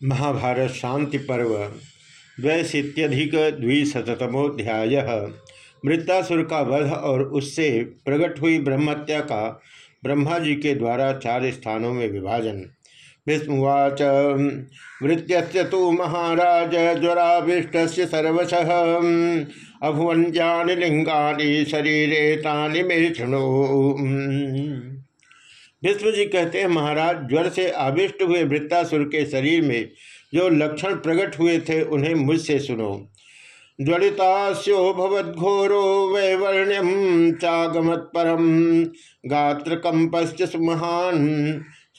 महाभारत शांति पर्व, द्वैशीत्यधिक द्विशतमोध्याय मृत्यासुर का वध और उससे प्रकट हुई ब्रह्मत्या का ब्रह्मा जी के द्वारा चार स्थानों में विभाजन। भीष्मवाच वृत्य तो महाराज ज्वराभिष्ट सर्वश। अभुवन लिंगा शरीरे तानि मे भीष्म जी कहते हैं, महाराज, ज्वर से आविष्ट हुए वृत्तासुर के शरीर में जो लक्षण प्रकट हुए थे, उन्हें मुझसे सुनो। ज्वलितास्यो भवद्घोरो वैवर्ण्यम चागमत परम गात्र कंपश्च महान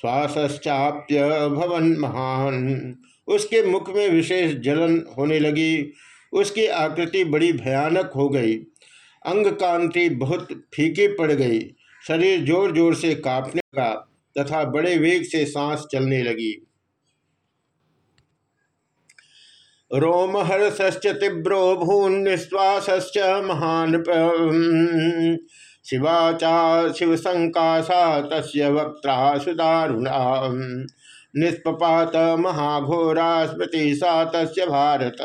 श्वासश्चाप्य भवन महान। उसके मुख में विशेष जलन होने लगी। उसकी आकृति बड़ी भयानक हो गई। अंग कांति बहुत फीकी पड़ गई। शरीर ज़ोर ज़ोर से कांपने का तथा बड़े वेग से सांस चलने लगी। रोमहर्ष्च तीव्रो भून निश्वास महान शिवाचा शिव संकाशा तस् वक्ता सुदारुणा। निष्पात महाघोरा स्मृति सा तस् भारत।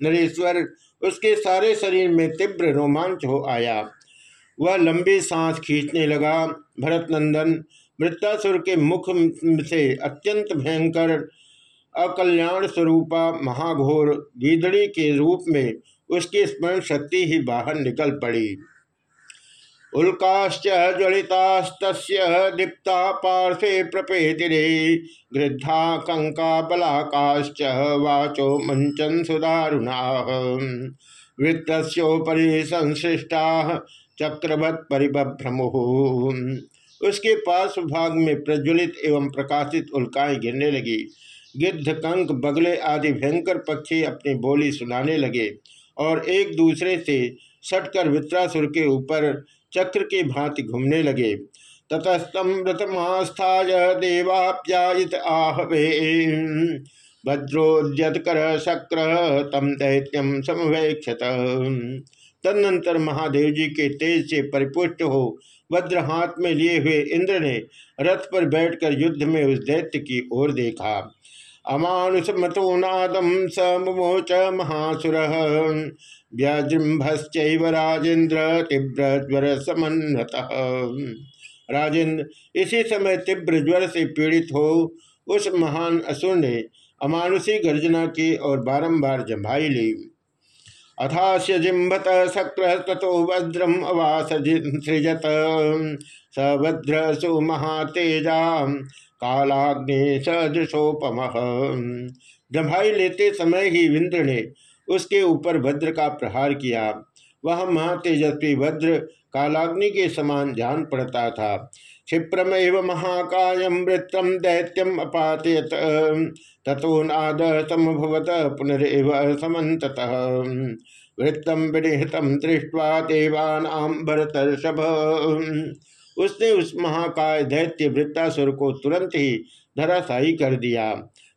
नरेश्वर, उसके सारे शरीर में तीव्र रोमांच हो आया। वह लंबी सांस खींचने लगा। भरत नंदन मृत्यासुर के मुख से अत्यंत भयंकर अकल्याण स्वरूपा महाघोर गीदड़ी के रूप में उसकी स्मरण शक्ति ही बाहर निकल पड़ी। उल्काश्च ज्वलितास्त दीप्ता पार्थे प्रपेतिरे गृद्धा कंका बलाकाश्च वाचो मंचन सुदारुणा वृत्तोपरि संश्लिष्टा चक्रवत परिभ्रमु। उसके पास भाग में प्रज्वलित एवं प्रकाशित उल्काएँ गिरने लगी। गिद्ध, कंक, बगले आदि भयंकर पक्षी अपनी बोली सुनाने लगे और एक दूसरे से सटकर वित्रासुर के ऊपर चक्र की भांति घूमने लगे। ततस्तम व्रतमास्थाय देवाप्यायित आहवे। भद्रोद्यत कर शक्र, तम दैत्यम समवेक्षत। तदनंतर महादेव जी के तेज से परिपुष्ट हो वज्र हाथ में लिए हुए इंद्र ने रथ पर बैठकर युद्ध में उस दैत्य की ओर देखा। अमानुष मतोनादम समोच महासुर। राजेन्द्र तीव्र ज्वर समन्वत। राजेंद्र, इसी समय तीव्र ज्वर से पीड़ित हो उस महान असुर ने अमानुषी गर्जना की और बारंबार जम्भाई ली। अथास्य जिम्भत शक्र तथो वज्रम अवास सृजत। स वज्र सुमहातेजा कालाग्नि सदृशोपम। जम्भाई लेते समय ही विंद्र ने उसके ऊपर वज्र का प्रहार किया। वह महातेजस्वी वज्र कालाग्नि के समान जान पड़ता था। क्षिप्रमेव महाकायम वृत्तम दैत्यम अपातयत। तथो नाद समभवत पुनरव समत वृत्तम विनिहतम दृष्टवा देवानाम भरतर्षभ। उसने उस महाकाय दैत्य वृत्तासुर को तुरंत ही धराशाही कर दिया।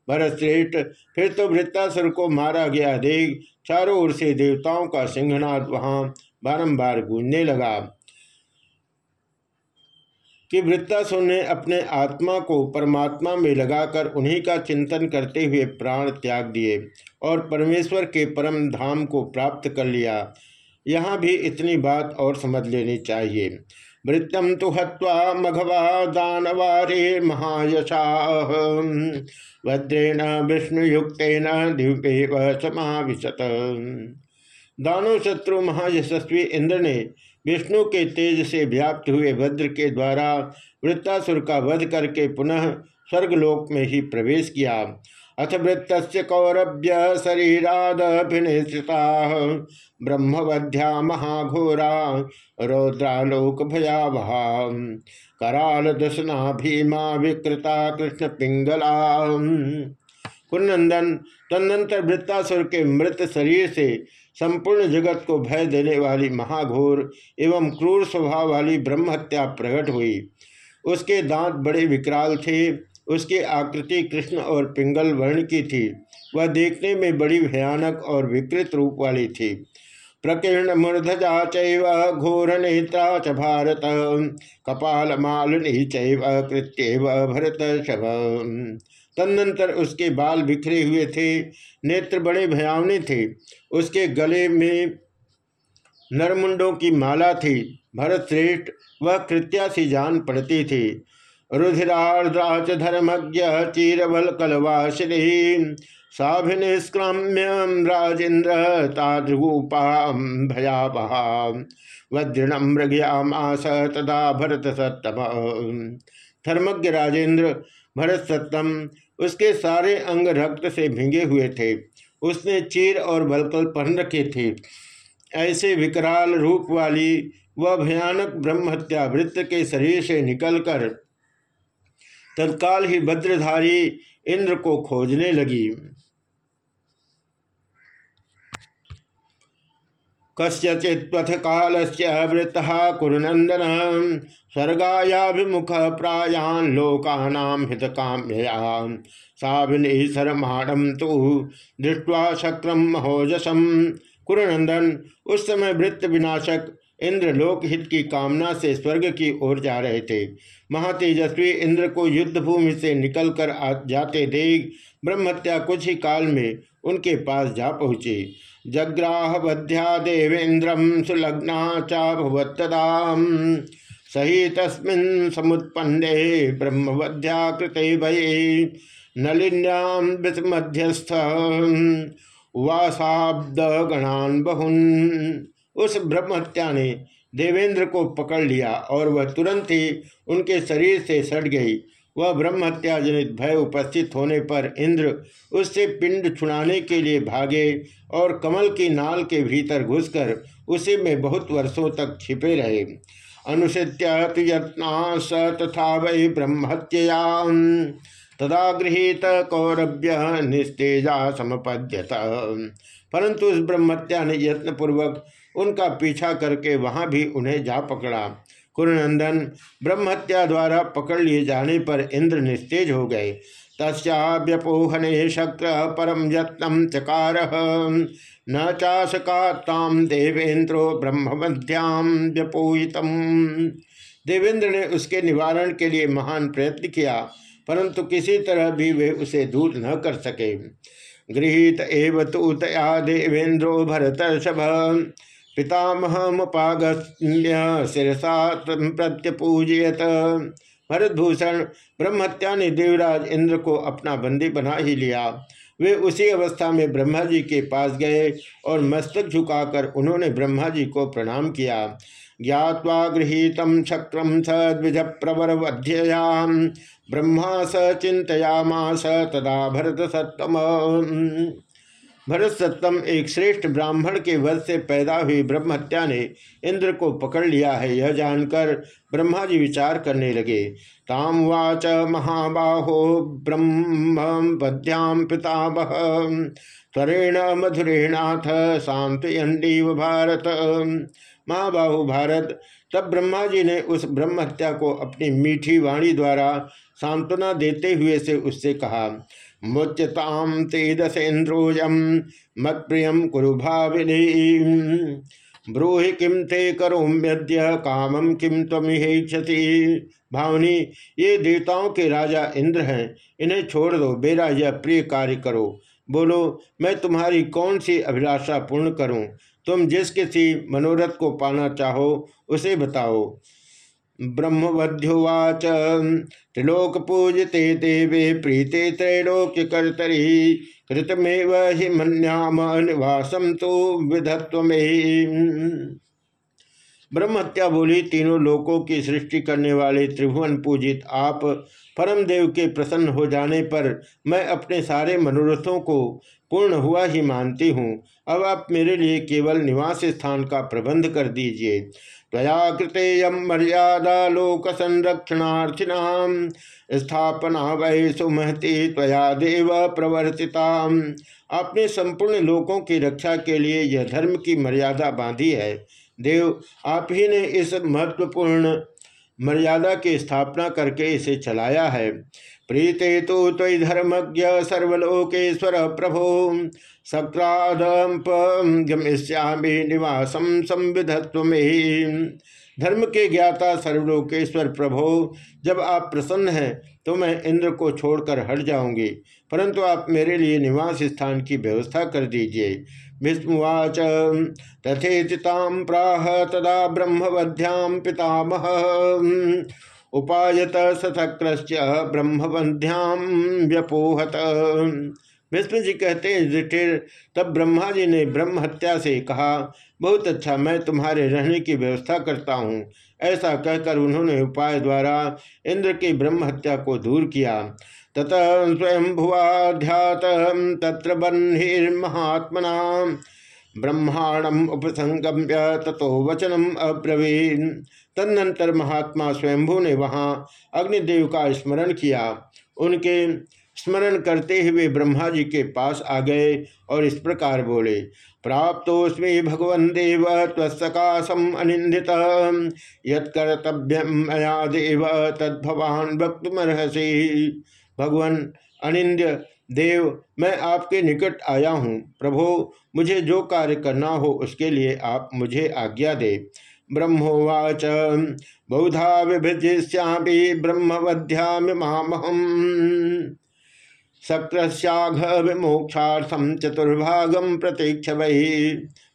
भरतश्रेष्ठ फिर तो वृत्तासुर को मारा गया। देख चारों ओर से देवताओं का सिंहनाद वहाँ बारंबार गूंजने लगा। कि वृत्तासुर ने अपने आत्मा को परमात्मा में लगाकर उन्हीं का चिंतन करते हुए प्राण त्याग दिए और परमेश्वर के परम धाम को प्राप्त कर लिया। यहाँ भी इतनी बात और समझ लेनी चाहिए। वृत्तम तो हवा मघवा दानवारे महायशा। भद्रेण विष्णुयुक्त दिव्य समाविशत। दानो शत्रु महायशस्वी इंद्र ने विष्णु के तेज से व्याप्त हुए वज्र के द्वारा वृत्तासुर का वध करके पुनः स्वर्गलोक में ही प्रवेश किया। अथ वृत्त कौरभ्य शरीरादभिनिश्रिता ब्रह्मवध्या महाघोरा रौद्रालोक भयावहा कराल दशना भीमा विकृता कृष्ण पिंगला कुनंदन तदनंतर वृत्तासुर के मृत शरीर से संपूर्ण जगत को भय देने वाली महाघोर एवं क्रूर स्वभाव वाली ब्रह्महत्या प्रकट हुई। उसके दांत बड़े विकराल थे, उसकी आकृति कृष्ण और पिंगल वर्ण की थी। वह देखने में बड़ी भयानक और विकृत रूप वाली थी। प्रकीर्ण मूर्धजा चैव, घोर नेत्रा च भारत, कपाल मालिनी चैव, कृत्यव भरत शभ तदनंतर उसके बाल बिखरे हुए थे, नेत्र बड़े भयावने थे। उसके गले में नरमुंडों की माला थी। भरत श्रेष्ठ वह कृत्या सी जान पड़ती थी। रुधिरार्द्राच धर्मज्ञ चीरबल कलवाशिनी साभिनिष्क्रम्यम राजेन्द्र तादृगूपाम भयावहा वज्रणम मृगयामास तदा भरत सत्तम धर्मज्ञ राजेंद्र भरत सत्तम उसके सारे अंग रक्त से भिंगे हुए थे। उसने चीर और बलकल पहन रखे थे। ऐसे विकराल रूप वाली वह भयानक ब्रह्महत्या वृत्त के शरीर से निकलकर तत्काल ही भद्रधारी इंद्र को खोजने लगी। कस्यचित्वथ काल से वृत्ता कुरुनंदन स्वर्गायाभिमुख प्रायान लोकानाम हित काम्यया साभिनीशरमाणम तो दृष्टवा शक्रम महोजसम कुरुनंदन उस समय वृत्त विनाशक इंद्र लोकहित की कामना से स्वर्ग की ओर जा रहे थे। महातेजस्वी इंद्र को युद्ध भूमि से निकलकर जाते देख ब्रह्मत्या कुछ ही काल में उनके पास जा पहुँचे। जग्राह बध्या देवेन्द्रम सुलग्ना चाभवत्तदा सही तस्मिन् समुत्पन्ने ब्रह्मवध्या कृते भये नलिन्याम मध्यस्थ वासाब्द गणान बहुन। उस ब्रह्महत्या ने देवेंद्र को पकड़ लिया और वह तुरंत ही उनके शरीर से सट गई। वह ब्रह्महत्या जनित भय उपस्थित होने पर इंद्र उससे पिंड छुड़ाने के लिए भागे और कमल की नाल के भीतर घुसकर उसी में बहुत वर्षों तक छिपे रहे। अनुसित्य स तथा वै ब्रह्मत्या तदा गृहित कौरभ्य निस्तेजा समपद्यत। परंतु उस ब्रह्मत्या ने यत्नपूर्वक उनका पीछा करके वहाँ भी उन्हें जा पकड़ा। कुरनंदन ब्रह्मत्या द्वारा पकड़ लिए जाने पर इंद्र निस्तेज हो गए। तस्व्यपोहने शक्र परम यत्न चकार। न चाशकाताम देवेंद्रो ब्रह्मवध्याम व्यपोहितम देवेंद्र ने उसके निवारण के लिए महान प्रयत्न किया, परंतु किसी तरह भी वे उसे दूर न कर सके। गृहित एव तो तया देवेंद्रो भरत शभ। पितामहमुपागम्य शिरसा प्रत्यपूजयत। भरतभूषण ब्रह्मत्या ने देवराज इंद्र को अपना बंदी बना ही लिया। वे उसी अवस्था में ब्रह्मा जी के पास गए और मस्तक झुकाकर उन्होंने ब्रह्मा जी को प्रणाम किया। ज्ञावा गृहीत शक्रम स द्विज प्रवर वध्ययाम ब्रह्मा स चिंतयामास तदा भरत सत्तम भरत सत्तम एक श्रेष्ठ ब्राह्मण के वध से पैदा हुई ब्रह्महत्या ने इंद्र को पकड़ लिया है। यह जानकर ब्रह्मा जी विचार करने लगे। ताम वाच महाबाहो ब्रह्म पद्याम पितामह। त्वरेण मधुरेणाथ शांतयंडीव भारत। महाबाहु भारत, तब ब्रह्मा जी ने उस ब्रह्म हत्या को अपनी मीठी वाणी द्वारा सांत्वना देते हुए से उससे कहा मुच्यताम तेजसेन्द्रोजम मत प्रियम कुरु भाविनी। ब्रूहि किम ते करोम्यद्य कामम किम तमिहेक्षति भावनी, ये देवताओं के राजा इंद्र हैं, इन्हें छोड़ दो बेरा यह प्रिय कार्य करो। बोलो, मैं तुम्हारी कौन सी अभिलाषा पूर्ण करूँ? तुम जिस किसी मनोरथ को पाना चाहो, उसे बताओ। ब्रह्मवध्युवाच। त्रिलोक पूजते देवे प्रीते त्रैलोक्य कर्तरी कृतमेव हि मन्याम निवासम तो विधत्व ब्रह्मत्या बोली तीनों लोकों की सृष्टि करने वाले त्रिभुवन पूजित आप परम देव के प्रसन्न हो जाने पर मैं अपने सारे मनोरथों को पूर्ण हुआ ही मानती हूँ। अब आप मेरे लिए केवल निवास स्थान का प्रबंध कर दीजिए। त्वया कृतेयम मर्यादा लोक संरक्षणार्थिना, स्थापना वै सुमहति त्वया देव प्रवर्तिता। आपने संपूर्ण लोकों की रक्षा के लिए यह धर्म की मर्यादा बांधी है। देव, आप ही ने इस महत्वपूर्ण मर्यादा की स्थापना करके इसे चलाया है। प्रीते तो तय धर्मज्ञ सर्वलोकेश्वर प्रभो सक्रादम्पगमिष्यामी निवासम संविधत्व धर्म के ज्ञाता सर्वलोकेश्वर प्रभो, जब आप प्रसन्न हैं तो मैं इंद्र को छोड़कर हट जाऊँगी, परंतु आप मेरे लिए निवास स्थान की व्यवस्था कर दीजिए। भीष्मवाच तथेतिताम प्राह तदा ब्रह्मवध्याम पितामह। उपायत सतक्रश्च ब्रह्मवध्याम व्यपोहत। विष्णु जी कहते हैं युधिष्ठिर तब ब्रह्मा जी ने ब्रह्म हत्या से कहा, बहुत अच्छा मैं तुम्हारे रहने की व्यवस्था करता हूँ। ऐसा कहकर उन्होंने उपाय द्वारा इंद्र की ब्रह्म हत्या को दूर किया। तत स्वयं भुवाध्यात तत्र बन्हिर्महात्मना ब्रह्मांडम उपसंगम्य तथो वचनम अब्रवीन। तदनंतर महात्मा स्वयंभू ने वहाँ अग्निदेव का स्मरण किया। उनके स्मरण करते हुए ब्रह्मा जी के पास आ गए और इस प्रकार बोले प्राप्तोस्मी भगवन देव त्वसकाशम अनिंदित यत्कर्तव्यम मया देव, तद्भवान भगवान अनिंद्य, देव, मैं आपके निकट आया हूँ। प्रभो, मुझे जो कार्य करना हो उसके लिए आप मुझे आज्ञा दे। ब्रह्मोवाच, बहुधा विभजिष्यापि ब्रह्मवध्यामि सक्रस्याघ विमोक्षार्थम चतुर्भागम प्रतीक्ष वही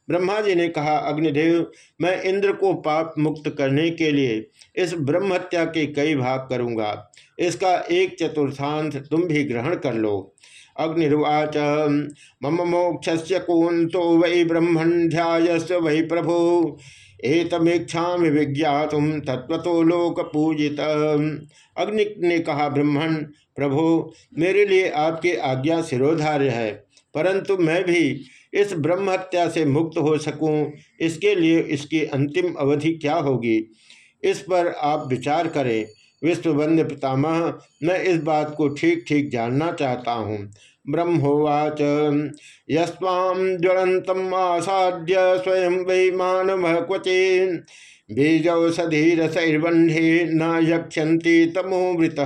ब्रह्मा जी ने कहा, अग्निदेव, मैं इंद्र को पाप मुक्त करने के लिए इस ब्रह्म हत्या के कई भाग करूँगा। इसका एक चतुर्थांश तुम भी ग्रहण कर लो। अग्निर्वाच, मम मोक्ष कौन तो वै ब्रह्मण ध्यायस्व वै प्रभु। एतमेक्षा विज्ञातुम तत्व तो लोक पूजित अग्नि ने कहा, ब्रह्मण, प्रभु, मेरे लिए आपकी आज्ञा सिरोधार्य है, परंतु मैं भी इस ब्रह्म हत्या से मुक्त हो सकूँ, इसके लिए इसकी अंतिम अवधि क्या होगी? इस पर आप विचार करें। विश्वबंध पितामह, मैं इस बात को ठीक ठीक जानना चाहता हूँ। ब्रह्मोवाच यस्वाम ज्वलंतम आसाद्य स्वयं वै मानव क्वचे बीजौषधीरसैर्वह्ने न यक्षति तमोवृत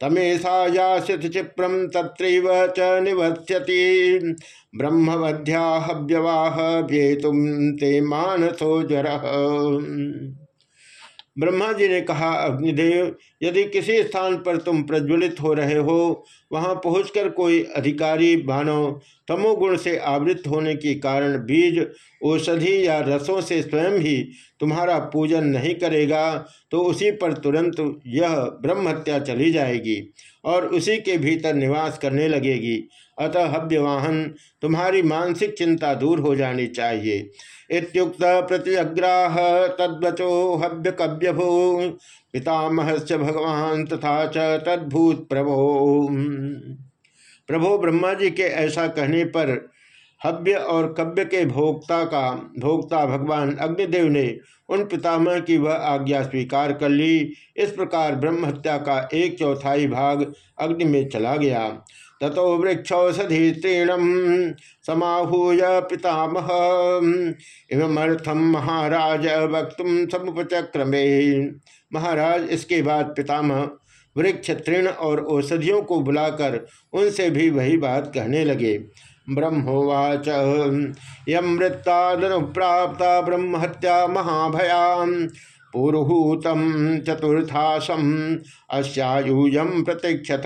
तमेशा यासित क्षिप्रम तत्रैव च निवस्यति ब्रह्मवध्या हव्यवाह ते मानसो ज्वर। ब्रह्मा जी ने कहा, अग्निदेव, यदि किसी स्थान पर तुम प्रज्वलित हो रहे हो, वहाँ पहुंचकर कोई अधिकारी मानव तमोगुण से आवृत होने के कारण बीज, औषधि या रसों से स्वयं ही तुम्हारा पूजन नहीं करेगा तो उसी पर तुरंत यह ब्रह्म हत्या चली जाएगी। और उसी के भीतर निवास करने लगेगी। अतः हव्यवाहन, तुम्हारी मानसिक चिंता दूर हो जानी चाहिए। इत्युक्त प्रत्यग्राह तद्वचो हव्य कव्य भू पितामह भगवान तथा च तद्भूत प्रभो। प्रभो ब्रह्मा जी के ऐसा कहने पर हव्य और कव्य के भोक्ता का, भोक्ता भगवान अग्निदेव ने उन पितामह की वह आज्ञा स्वीकार कर ली। इस प्रकार ब्रह्म हत्या का एक चौथाई भाग अग्नि में चला गया। ततो वृक्षौषधि तीर्णम समाहूय पितामह। इवमर्थम महाराज वक्त समुपचक्रमे महाराज, इसके बाद पितामह वृक्ष, तृण और औषधियों को बुलाकर उनसे भी वही बात कहने लगे। ब्रह्मोवाच। यम प्राप्त ब्रह्म हत्या महाभया। पुरुहूतम चतुर्थाशम अश्यायूयम प्रतीक्षत।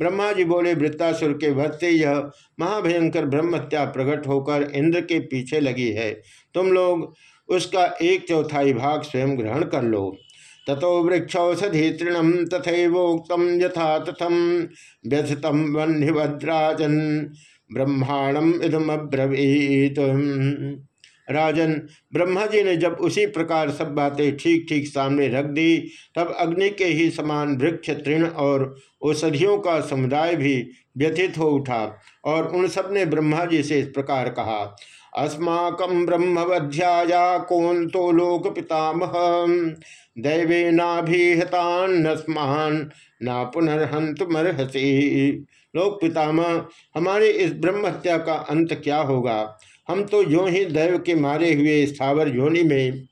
ब्रह्मा जी बोले, वृत्तासुर के से यह महाभयंकर ब्रह्म हत्या प्रकट होकर इंद्र के पीछे लगी है। तुम लोग उसका एक चौथाई भाग स्वयं ग्रहण कर लो। ततो वृक्षौषधि तृणम तथोक्तम यथा तथम व्यथतम वन्यभद्राजन ब्रह्मांडम इदमब्रवीत राजन, ब्रह्मा जी ने जब उसी प्रकार सब बातें ठीक ठीक सामने रख दी, तब अग्नि के ही समान वृक्ष, तृण और औषधियों का समुदाय भी व्यथित हो उठा और उन सबने ब्रह्मा जी से इस प्रकार कहा, अस्माक ब्रह्मवध्याया कौन तो लोक पितामह दैवे नाभिहतान्नस्मान ना पुनर्हंतमर्हसी लोक पितामह, हमारे इस ब्रह्म हत्या का अंत क्या होगा? हम तो यो ही दैव के मारे हुए स्थावर योनि में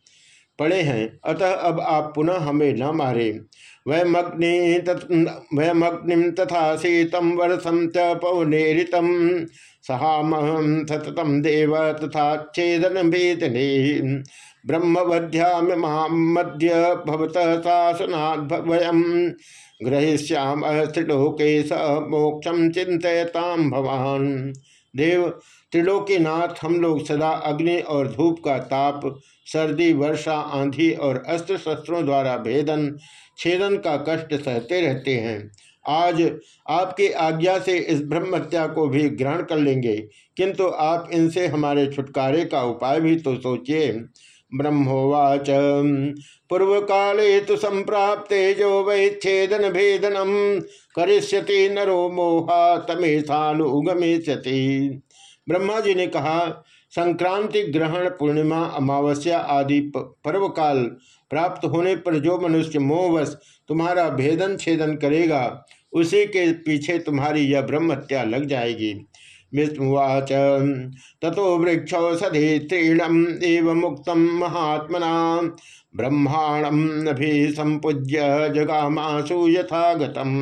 पड़े हैं। अतः अब आप पुनः हमें न मारे। वयमग्नि वयमग्निम तथा शीतम वर्षम च पवनेरितम सहामहम सततम देव तथा छेदन वेदने ब्रह्मवध्यामद्य भवत ग्रहिष्याम त्रिलोके स मोक्षम चिंतताम भवान। देव त्रिलोकीनाथ, हम लोग सदा अग्नि और धूप का ताप, सर्दी, वर्षा, आंधी और अस्त्र शस्त्रों द्वारा भेदन, छेदन का कष्ट सहते रहते हैं। आज आपकी आज्ञा से इस ब्रह्मत्या को भी ग्रहण कर लेंगे, किंतु आप इनसे हमारे छुटकारे का उपाय भी तो सोचिए। ब्रह्मोवाच। पूर्व काले तो संप्राप्ते जो वैच्छेदन भेदनम। करिष्यति नरो मोहा तमेशानुगमिष्यति ब्रह्मा जी ने कहा, संक्रांति, ग्रहण, पूर्णिमा, अमावस्या आदि पर्व काल प्राप्त होने पर जो मनुष्य मोहवश तुम्हारा भेदन छेदन करेगा, उसी के पीछे तुम्हारी यह ब्रह्मत्या लग जाएगी। तथो वृक्षौषधि तीर्णम एव मुक्त महात्मना। ब्रह्मांडम भी संपूज्य जगामासु यथागतम।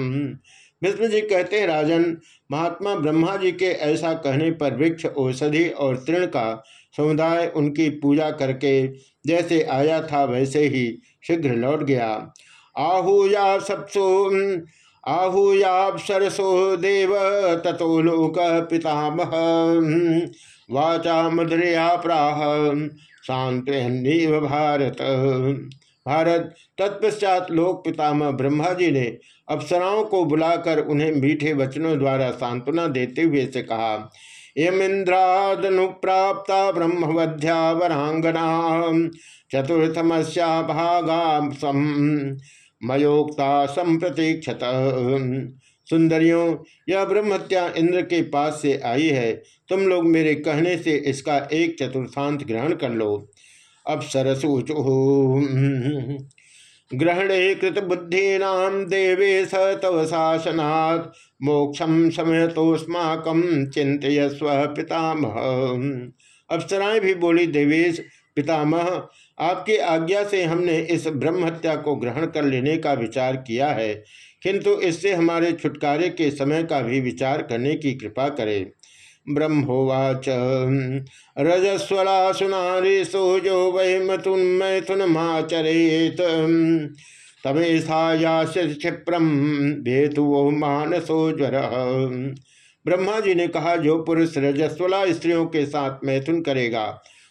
विष्णु जी कहते, राजन, महात्मा ब्रह्मा जी के ऐसा कहने पर वृक्ष, औषधि और तृण का समुदाय उनकी पूजा करके जैसे आया था वैसे ही शीघ्र लौट गया। आहूया सप्सु आहूयापसरसो देव, ततो लोक पितामह। वाचा मधुरया प्राह, शांत भारत। भारत, तत्पश्चात लोक पितामह ब्रह्मा जी ने अप्सराओं को बुलाकर उन्हें मीठे वचनों द्वारा सांत्वना देते हुए से कहा यमिंद्रादनुप्राप्ता ब्रह्मवध्या वरांगना चतुर्थमस्या भागा मयोक्ता संप्रतीक्षत। सुंदरियों, यह ब्रह्मत्या इंद्र के पास से आई है। तुम लोग मेरे कहने से इसका एक चतुर्थांत ग्रहण कर लो। अब सरसूचु ग्रहणे कृत बुद्धीना देवे स तव शासनात् मोक्षम समय तोस्माकम चिंतयस्व पितामह अप्सराएँ भी बोली, देवेश, पितामह आपकी आज्ञा से हमने इस ब्रह्म हत्या को ग्रहण कर लेने का विचार किया है, किंतु इससे हमारे छुटकारे के समय का भी विचार करने की कृपा करें। ब्रह्मोवाच रजस्वला सुनारीसो जो वै मतुन मैथुनमाचरेत तमेशा क्षिप्रम भेतु मानसो ज्वर। ब्रह्मा जी ने कहा, जो पुरुष रजस्वला स्त्रियों के साथ मैथुन करेगा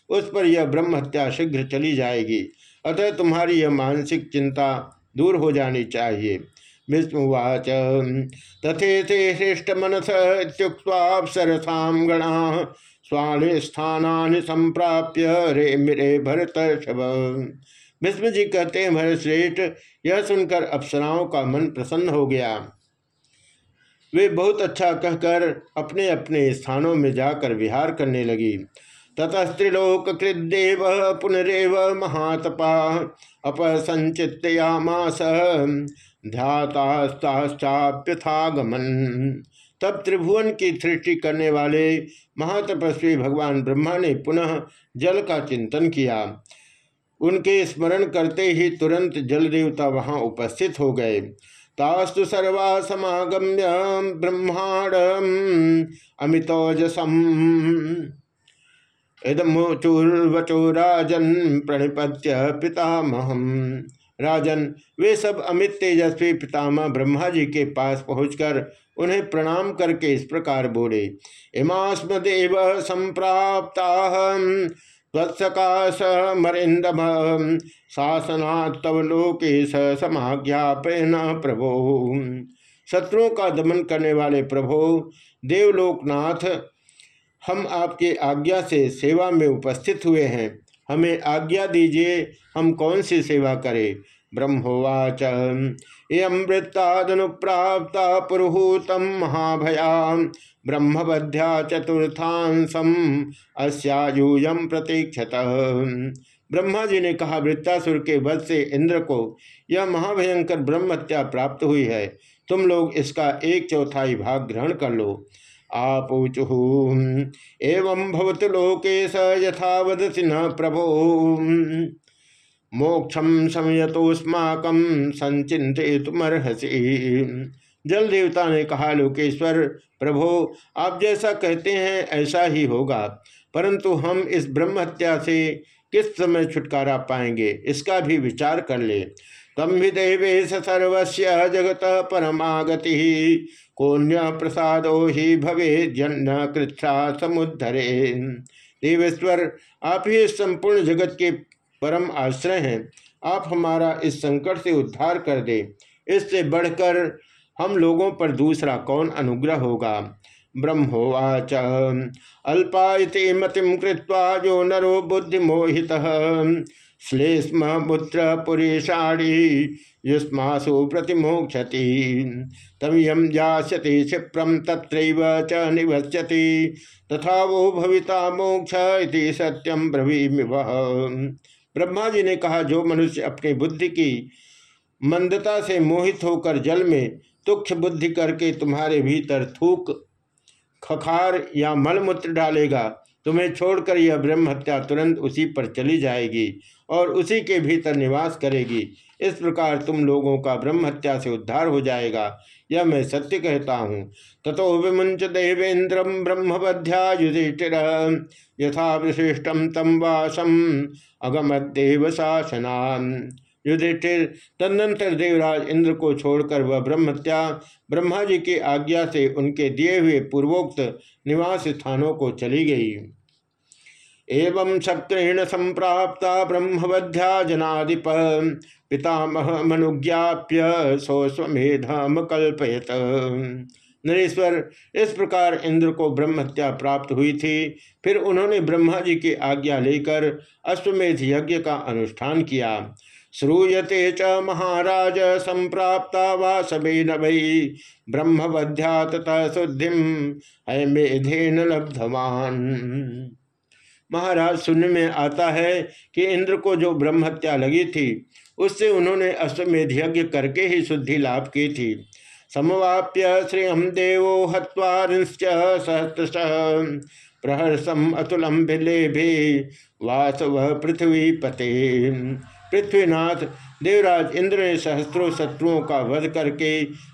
उस पर यह ब्रह्म हत्या शीघ्र चली जाएगी। अतः तुम्हारी यह मानसिक चिंता दूर हो जानी चाहिए। विष्णुवाच। तथे थे हृष्ट मनस इत्युक्वापसरसा गणा स्वाले स्थाना संप्राप्य रे मेरे भरत शव। विष्णु जी कहते हैं, भरत श्रेष्ठ, यह सुनकर अप्सराओं का मन प्रसन्न हो गया। वे बहुत अच्छा कहकर अपने अपने स्थानों में जाकर विहार करने लगी। ततस्त्रिलोक कृदेव पुनरव महातपा अपसंचितयामास ध्यातास्ताप्यथागमन तब त्रिभुवन की सृष्टि करने वाले महातपस्वी भगवान ब्रह्मा ने पुनः जल का चिंतन किया। उनके स्मरण करते ही तुरंत जल देवता वहाँ उपस्थित हो गए। तास्तु सर्वा समागम्य ब्रह्मांड अमितोजसम। राजन प्रणिपत्य पितामहम। राजन, वे सब अमित तेजस्वी पितामह ब्रह्मा जी के पास पहुंचकर उन्हें प्रणाम करके इस प्रकार बोले, इमास्म देव संप्राप्ता मरिंदम शासना तव लोके समाज्ञापन प्रभो। शत्रुओं का दमन करने वाले प्रभो, देवलोकनाथ हम आपके आज्ञा से सेवा में उपस्थित हुए हैं। हमें आज्ञा दीजिए, हम कौन सी सेवा करें? ब्रह्मोवाच इं वृत्तादनुप्राप्ता पुरुहूतम महाभया ब्रह्मबध्या चतुर्थांसम अस्यायूयम प्रतीक्षत। ब्रह्मा जी ने कहा, वृत्तासुर के वध से इंद्र को यह महाभयंकर ब्रह्मत्या प्राप्त हुई है। तुम लोग इसका एक चौथाई भाग ग्रहण कर लो। आपूचु। एवं भवत लोके स यथा वदसी न प्रभो। मोक्षम समयतोस्माकम संचिंतमर्हसी जल देवता ने कहा, लोकेश्वर, प्रभो, आप जैसा कहते हैं, ऐसा ही होगा। परंतु हम इस ब्रह्म हत्या से किस समय छुटकारा पाएँगे, इसका भी विचार कर ले। तम भी देवेश सर्वस्व जगत परमागति। कोन्य प्रसादो ही भवे जन्न कृच्छा समुद्धरे। देवेश्वर, आप ही संपूर्ण जगत के परम आश्रय हैं। आप हमारा इस संकट से उद्धार कर दे। इससे बढ़कर हम लोगों पर दूसरा कौन अनुग्रह होगा? ब्रह्मोवाच। अल्पायते मतिम कृत्वा जो नरो बुद्धिमोहित। श्लेष्म पुत्र पुरेशाणी युष्मासु प्रतिमोक्षति तम यम जास्यति क्षिप्रम तत्रैव च निवस्यति तथा वो भविता मोक्ष सत्यम ब्रवीमि ब्रह्मा जी ने कहा, जो मनुष्य अपनी बुद्धि की मंदता से मोहित होकर जल में तुक्ष बुद्धि करके तुम्हारे भीतर थूक, खखार या मलमूत्र डालेगा, तुम्हें छोड़कर यह ब्रह्म हत्या तुरंत उसी पर चली जाएगी। और उसी के भीतर निवास करेगी। इस प्रकार तुम लोगों का ब्रह्म हत्या से उद्धार हो जाएगा। यह मैं सत्य कहता हूँ। तथो विमुंच देवेन्द्रम ब्रह्मबध्या युधिष्ठिर यथा विशिष्टम तम वासम अगमदेव शासना युधिष्ठिर, तदनंतर देवराज इंद्र को छोड़कर वह ब्रह्मत्या ब्रह्मा जी की आज्ञा से उनके दिए हुए पूर्वोक्त निवास स्थानों को चली गई। एवं शक्रेण संप्राप्ता ब्रह्मवध्या जनाधिप पितामह मनुज्ञाप्य स्वमेधम कल्पयत। नरेश्वर, इस प्रकार इंद्र को ब्रह्मत्या प्राप्त हुई थी। फिर उन्होंने ब्रह्मा जी की आज्ञा लेकर अश्वमेध यज्ञ का अनुष्ठान किया। श्रूयते च महाराज, संप्राप्ता वासवे नभई ब्रह्मवध्या तथा शुद्धि है मेधेन लब्धवान। महाराज सुनने में आता है कि इंद्र को जो ब्रह्महत्या लगी थी, उससे उन्होंने अश्वमेध यज्ञ करके ही शुद्धि लाभ की थी। समवाप्य श्रेयम देवो हत्वारिश्च सहस्रश प्रहर्षम अतुलम भिले भी वासव पृथ्वी पते पृथ्वीनाथ देवराज इंद्र ने सहस्त्रों शत्रुओं का वध करके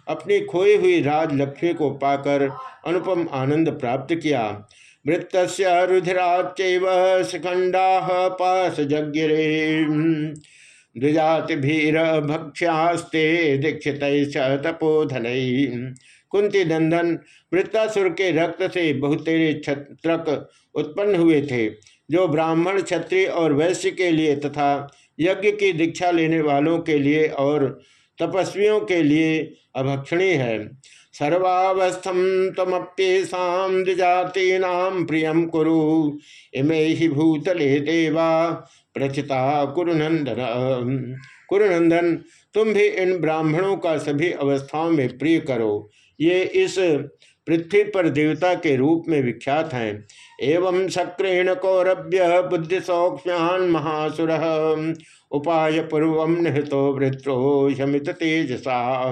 अपनी खोई हुई राज लक्ष्मी को पाकर अनुपम आनंद प्राप्त किया। मृत रुधिराच शिखंडा पास जगिरे द्विजातिभीर भक्ष्यास्ते दीक्षित तपोधन। कुंती नंदन वृत्तासुर के रक्त से बहुतेरे छत्रक उत्पन्न हुए थे, जो ब्राह्मण, क्षत्रिय और वैश्य के लिए तथा यज्ञ की दीक्षा लेने वालों के लिए और तपस्वियों के लिए अभक्षणीय है। सर्वावस्थम तमप्येषाम द्विजातीनाम प्रियम कुरु। इमे ही भूतले देवा, प्रचिता कुरुनंदन कुरुनंदन तुम भी इन ब्राह्मणों का सभी अवस्थाओं में प्रिय करो। ये इस पृथ्वी पर देवता के रूप में विख्यात हैं। एवं शक्रेण कौरभ्य बुद्धि सौक्ष्यान महासुर, उपाय पूर्व निहतो वृत्रो शमित तेजसा।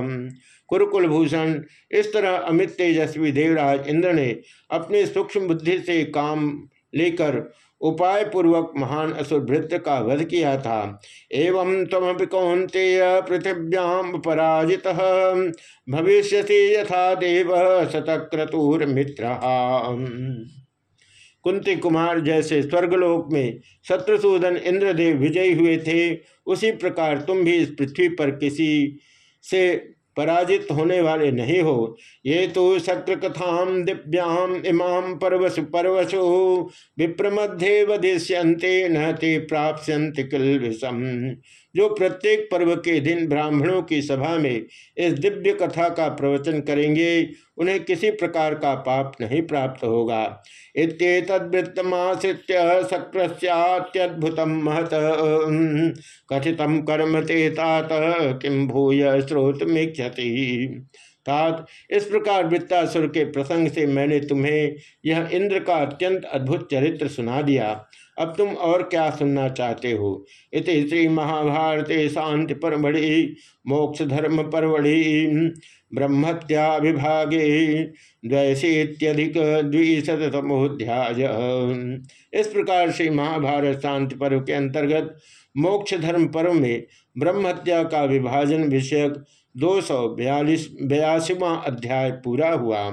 कुरुकुल भूषण इस तरह अमित तेजस्वी देवराज इंद्र ने अपने सूक्ष्म बुद्धि से काम लेकर उपाय पूर्वक महान असुरभृत का वध किया था। एवं तमपि कौंतेय पृथिव्याम पराजित भविष्य यथा देव शतक्रतुर मित्र। कुंती कुमार जैसे स्वर्गलोक में शत्रुसूदन इंद्रदेव विजयी हुए थे, उसी प्रकार तुम भी इस पृथ्वी पर किसी से पराजित होने वाले नहीं हो। ये तो शक्र कथाम दिव्याम इमाम परवसु परवसु विप्रमध्ये वधिष्यंते न ते किल जो प्रत्येक पर्व के दिन ब्राह्मणों की सभा में इस दिव्य कथा का प्रवचन करेंगे उन्हें किसी प्रकार का पाप नहीं प्राप्त होगा। शक्रस्यात्यद्भुत महत। कथित कर्म ते तात किम भूय स्रोत तात, इस प्रकार वृत्तासुर के प्रसंग से मैंने तुम्हें यह इंद्र का अत्यंत अद्भुत चरित्र सुना दिया। अब तुम और क्या सुनना चाहते हो? इस श्री महाभारते शांति परमढ़ि, मोक्ष धर्म परमढ़ि। ब्रह्मत्या विभागे द्वैशीत्यधिक इस प्रकार से महाभारत शांति पर्व के अंतर्गत मोक्ष धर्म पर्व में ब्रह्मत्या का विभाजन विषयक दो सौ बयालीस बयासीवा अध्याय पूरा हुआ।